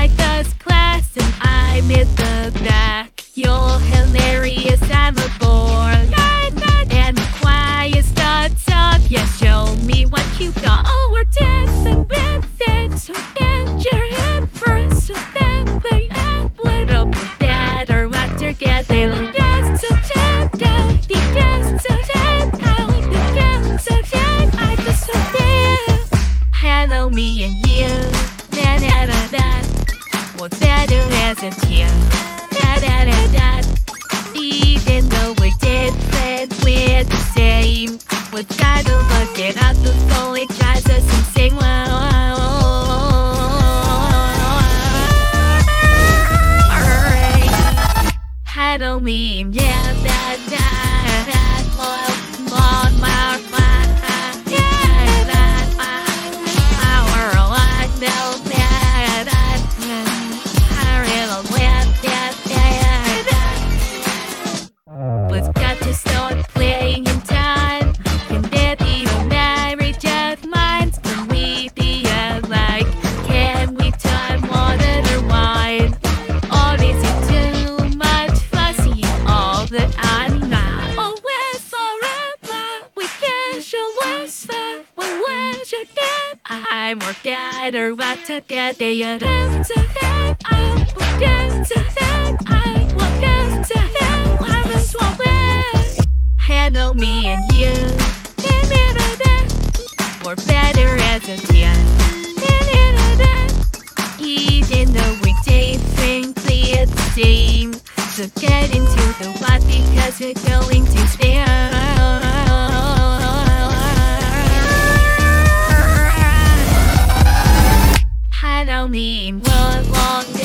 like us class and I'm in the back. You're hilarious I'm a bore and the quiet starts up. Yeah show me what you got. Oh we're dancing with it. So get your head first so that we have little bit better what together yes so check the yes so check the yes so check I just so hello me and you. Da da da da what better isn't here? Da da da da. Even though we're different, we're the same. We got to look it up before it drives us insane. I don't mean yeah, da da. We've got to start playing in time. Can there be no marriage of minds? Can we be alike? Can we time water or wine? Or is it too much fussy all the time? Oh, we're forever. We can't show us that we're together. I'm more dead or what to get the other seem to get into the lot because we're going to spin. Hello, mean world long.